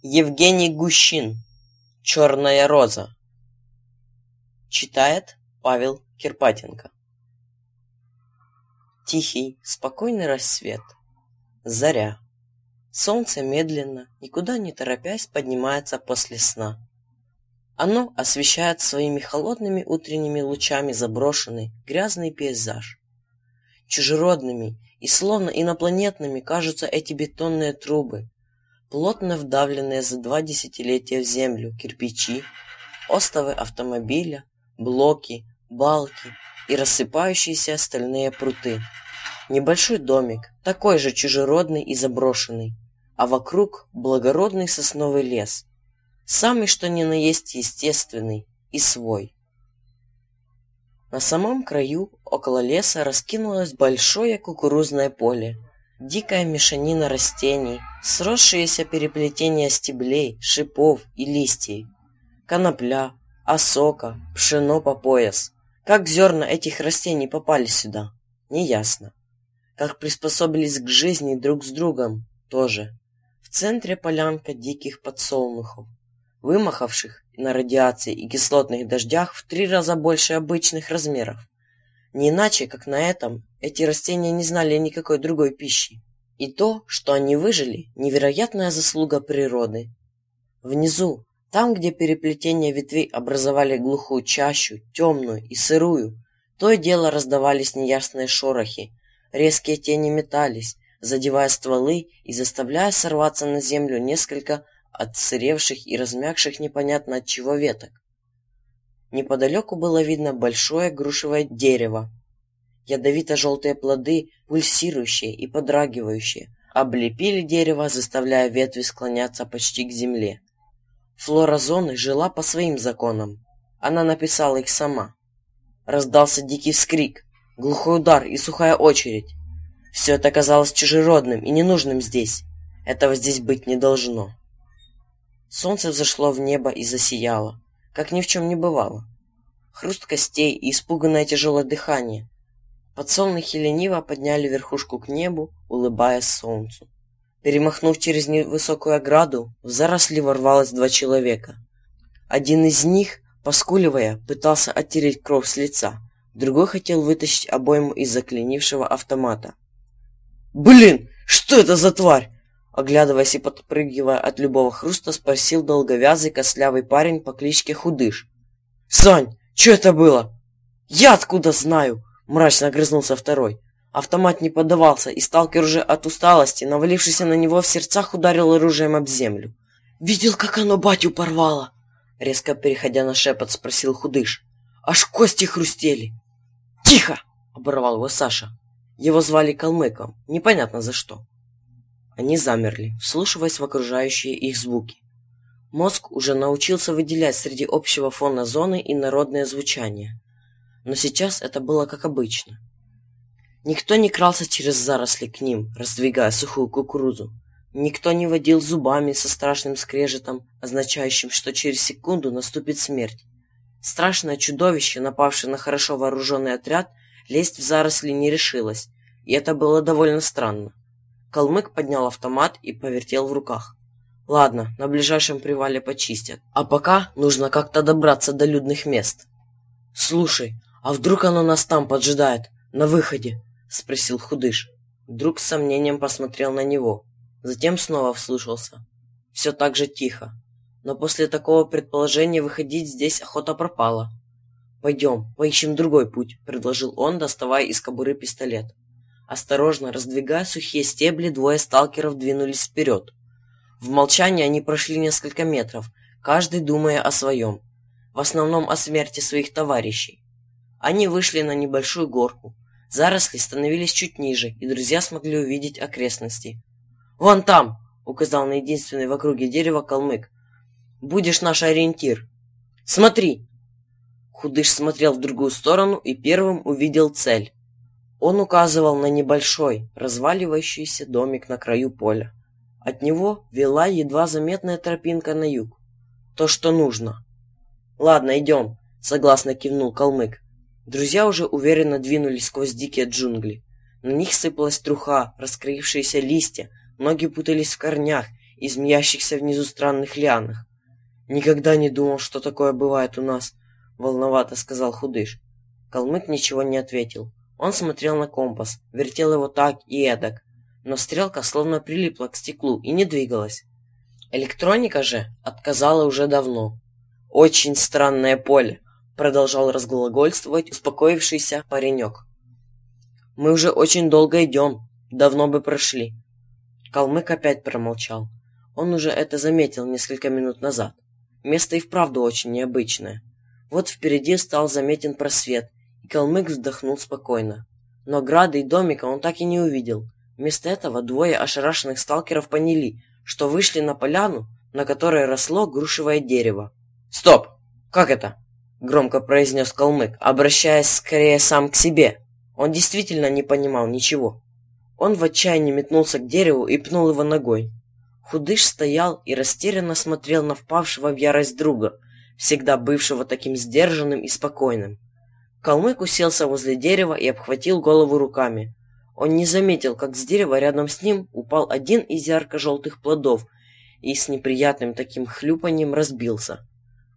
Евгений Гущин. Черная роза. Читает Павел Кирпатенко. Тихий, спокойный рассвет. Заря. Солнце медленно, никуда не торопясь, поднимается после сна. Оно освещает своими холодными утренними лучами заброшенный, грязный пейзаж. Чужеродными и словно инопланетными кажутся эти бетонные трубы, плотно вдавленные за два десятилетия в землю кирпичи, остовы автомобиля, блоки, балки и рассыпающиеся остальные пруты. Небольшой домик, такой же чужеродный и заброшенный, а вокруг благородный сосновый лес, самый что ни на есть естественный и свой. На самом краю, около леса, раскинулось большое кукурузное поле – Дикая мешанина растений, сросшиеся переплетения стеблей, шипов и листьев. Конопля, осока, пшено по пояс. Как зерна этих растений попали сюда, неясно. Как приспособились к жизни друг с другом, тоже. В центре полянка диких подсолнухов, вымахавших на радиации и кислотных дождях в три раза больше обычных размеров. Не иначе, как на этом, эти растения не знали никакой другой пищи. И то, что они выжили, невероятная заслуга природы. Внизу, там, где переплетения ветвей образовали глухую чащу, темную и сырую, то и дело раздавались неясные шорохи, резкие тени метались, задевая стволы и заставляя сорваться на землю несколько отсыревших и размягших непонятно от чего веток. Неподалеку было видно большое грушевое дерево. Ядовито-желтые плоды, пульсирующие и подрагивающие, облепили дерево, заставляя ветви склоняться почти к земле. Флора зоны жила по своим законам. Она написала их сама. Раздался дикий вскрик, глухой удар и сухая очередь. Все это казалось чужеродным и ненужным здесь. Этого здесь быть не должно. Солнце взошло в небо и засияло как ни в чем не бывало. Хруст костей и испуганное тяжелое дыхание. Подсолнухи лениво подняли верхушку к небу, улыбаясь солнцу. Перемахнув через невысокую ограду, в заросли ворвалось два человека. Один из них, поскуливая, пытался оттереть кровь с лица, другой хотел вытащить обойму из заклинившего автомата. «Блин, что это за тварь?» Оглядываясь и подпрыгивая от любого хруста, спросил долговязый костлявый парень по кличке Худыш. «Сань, что это было?» «Я откуда знаю?» — мрачно огрызнулся второй. Автомат не поддавался, и сталкер уже от усталости, навалившийся на него в сердцах, ударил оружием об землю. «Видел, как оно батю порвало?» Резко переходя на шепот, спросил Худыш. «Аж кости хрустели!» «Тихо!» — оборвал его Саша. Его звали Калмыком, непонятно за что. Они замерли, вслушиваясь в окружающие их звуки. Мозг уже научился выделять среди общего фона зоны и народное звучание. Но сейчас это было как обычно. Никто не крался через заросли к ним, раздвигая сухую кукурузу. Никто не водил зубами со страшным скрежетом, означающим, что через секунду наступит смерть. Страшное чудовище, напавшее на хорошо вооруженный отряд, лезть в заросли не решилось, и это было довольно странно. Калмык поднял автомат и повертел в руках. Ладно, на ближайшем привале почистят. А пока нужно как-то добраться до людных мест. Слушай, а вдруг оно нас там поджидает, на выходе? Спросил Худыш. Друг с сомнением посмотрел на него. Затем снова вслушался. Все так же тихо. Но после такого предположения выходить здесь охота пропала. «Пойдем, поищем другой путь», — предложил он, доставая из кобуры пистолет. Осторожно раздвигая сухие стебли, двое сталкеров двинулись вперед. В молчании они прошли несколько метров, каждый думая о своем. В основном о смерти своих товарищей. Они вышли на небольшую горку. Заросли становились чуть ниже, и друзья смогли увидеть окрестности. «Вон там!» — указал на единственный в округе дерево калмык. «Будешь наш ориентир!» «Смотри!» Худыш смотрел в другую сторону и первым увидел цель. Он указывал на небольшой, разваливающийся домик на краю поля. От него вела едва заметная тропинка на юг. То, что нужно. «Ладно, идем», — согласно кивнул калмык. Друзья уже уверенно двинулись сквозь дикие джунгли. На них сыпалась труха, раскрывшиеся листья, ноги путались в корнях, и змеящихся внизу странных лианах. «Никогда не думал, что такое бывает у нас», — волновато сказал худыш. Калмык ничего не ответил. Он смотрел на компас, вертел его так и эдак, но стрелка словно прилипла к стеклу и не двигалась. Электроника же отказала уже давно. «Очень странное поле», — продолжал разглагольствовать успокоившийся паренек. «Мы уже очень долго идем, давно бы прошли». Калмык опять промолчал. Он уже это заметил несколько минут назад. Место и вправду очень необычное. Вот впереди стал заметен просвет, и Калмык вздохнул спокойно. Но грады и домика он так и не увидел. Вместо этого двое ошарашенных сталкеров поняли, что вышли на поляну, на которой росло грушевое дерево. «Стоп! Как это?» — громко произнес Калмык, обращаясь скорее сам к себе. Он действительно не понимал ничего. Он в отчаянии метнулся к дереву и пнул его ногой. Худыш стоял и растерянно смотрел на впавшего в ярость друга, всегда бывшего таким сдержанным и спокойным. Калмык уселся возле дерева и обхватил голову руками. Он не заметил, как с дерева рядом с ним упал один из ярко-желтых плодов и с неприятным таким хлюпанием разбился.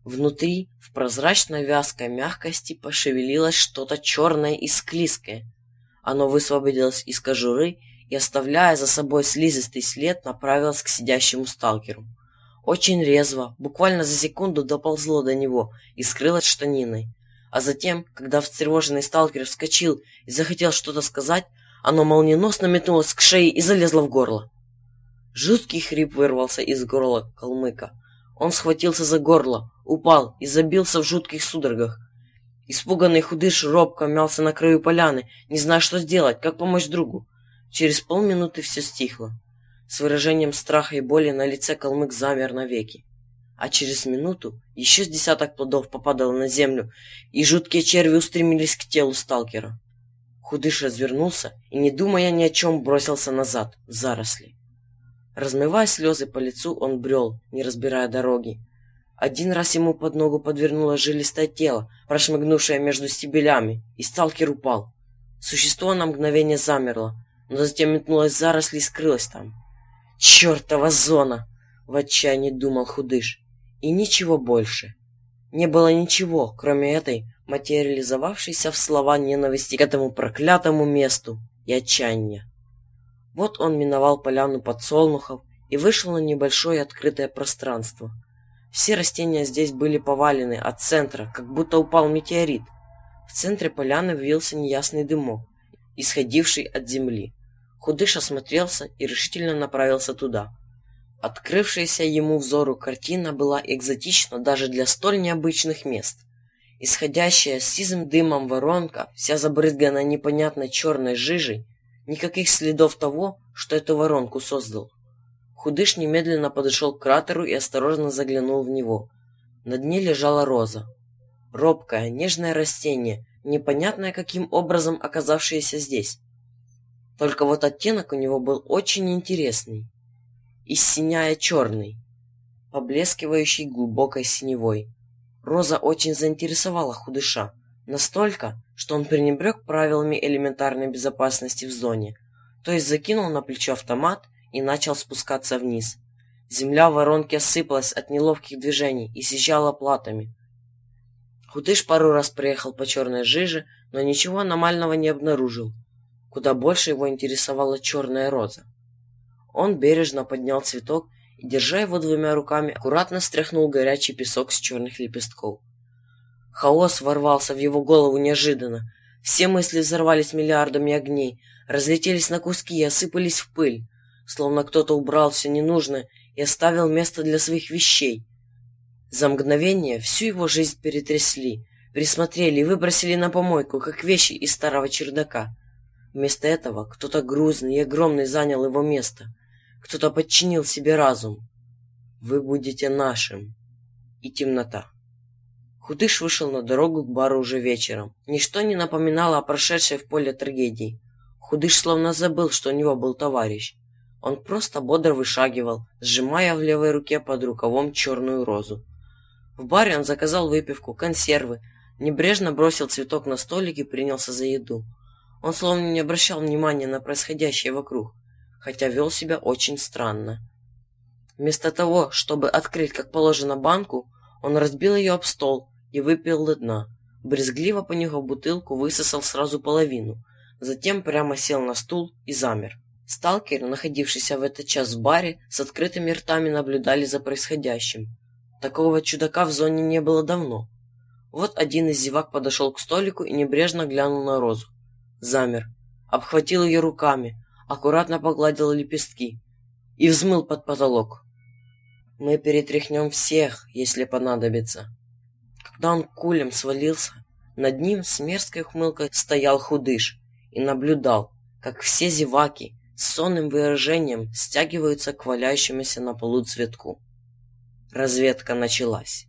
Внутри, в прозрачной вязкой мягкости, пошевелилось что-то черное и склизкое. Оно высвободилось из кожуры и, оставляя за собой слизистый след, направилось к сидящему сталкеру. Очень резво, буквально за секунду доползло до него и скрылось штаниной. А затем, когда встревоженный сталкер вскочил и захотел что-то сказать, оно молниеносно метнулось к шее и залезло в горло. Жуткий хрип вырвался из горла калмыка. Он схватился за горло, упал и забился в жутких судорогах. Испуганный худыш робко мялся на краю поляны, не зная, что сделать, как помочь другу. Через полминуты все стихло. С выражением страха и боли на лице калмык замер навеки. А через минуту еще с десяток плодов попадало на землю, и жуткие черви устремились к телу сталкера. Худыш развернулся и, не думая ни о чем, бросился назад, в заросли. Размывая слезы по лицу, он брел, не разбирая дороги. Один раз ему под ногу подвернуло жилистое тело, прошмыгнувшее между стебелями, и сталкер упал. Существо на мгновение замерло, но затем метнулась в заросли и скрылась там. «Чертова зона!» — в отчаянии думал худыш. И ничего больше. Не было ничего, кроме этой материализовавшейся в слова ненависти к этому проклятому месту и отчаяния. Вот он миновал поляну подсолнухов и вышел на небольшое открытое пространство. Все растения здесь были повалены от центра, как будто упал метеорит. В центре поляны вился неясный дымок, исходивший от земли. Худыш осмотрелся и решительно направился туда. Открывшаяся ему взору картина была экзотична даже для столь необычных мест. Исходящая сизым дымом воронка, вся забрызганная непонятной черной жижей, никаких следов того, что эту воронку создал. Худыш немедленно подошел к кратеру и осторожно заглянул в него. На дне лежала роза. Робкое, нежное растение, непонятное каким образом оказавшееся здесь. Только вот оттенок у него был очень интересный. И синяя черный, поблескивающий глубокой синевой. Роза очень заинтересовала худыша. Настолько, что он пренебрег правилами элементарной безопасности в зоне. То есть закинул на плечо автомат и начал спускаться вниз. Земля в воронке осыпалась от неловких движений и съезжала платами. Худыш пару раз проехал по черной жиже, но ничего аномального не обнаружил. Куда больше его интересовала черная роза. Он бережно поднял цветок и, держа его двумя руками, аккуратно стряхнул горячий песок с черных лепестков. Хаос ворвался в его голову неожиданно. Все мысли взорвались миллиардами огней, разлетелись на куски и осыпались в пыль, словно кто-то убрал все ненужное и оставил место для своих вещей. За мгновение всю его жизнь перетрясли, присмотрели и выбросили на помойку, как вещи из старого чердака. Вместо этого кто-то грузный и огромный занял его место. Кто-то подчинил себе разум. Вы будете нашим. И темнота. Худыш вышел на дорогу к бару уже вечером. Ничто не напоминало о прошедшей в поле трагедии. Худыш словно забыл, что у него был товарищ. Он просто бодро вышагивал, сжимая в левой руке под рукавом черную розу. В баре он заказал выпивку, консервы, небрежно бросил цветок на столик и принялся за еду. Он словно не обращал внимания на происходящее вокруг, хотя вел себя очень странно. Вместо того, чтобы открыть, как положено, банку, он разбил ее об стол и выпил до дна. Брезгливо понюхав бутылку, высосал сразу половину. Затем прямо сел на стул и замер. Сталкеры, находившиеся в этот час в баре, с открытыми ртами наблюдали за происходящим. Такого чудака в зоне не было давно. Вот один из зевак подошел к столику и небрежно глянул на Розу. Замер, обхватил ее руками, аккуратно погладил лепестки и взмыл под потолок. «Мы перетряхнем всех, если понадобится». Когда он кулем свалился, над ним с мерзкой ухмылкой стоял худыш и наблюдал, как все зеваки с сонным выражением стягиваются к валяющемуся на полу цветку. Разведка началась.